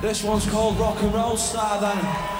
This one's called Rock and Roll Star then.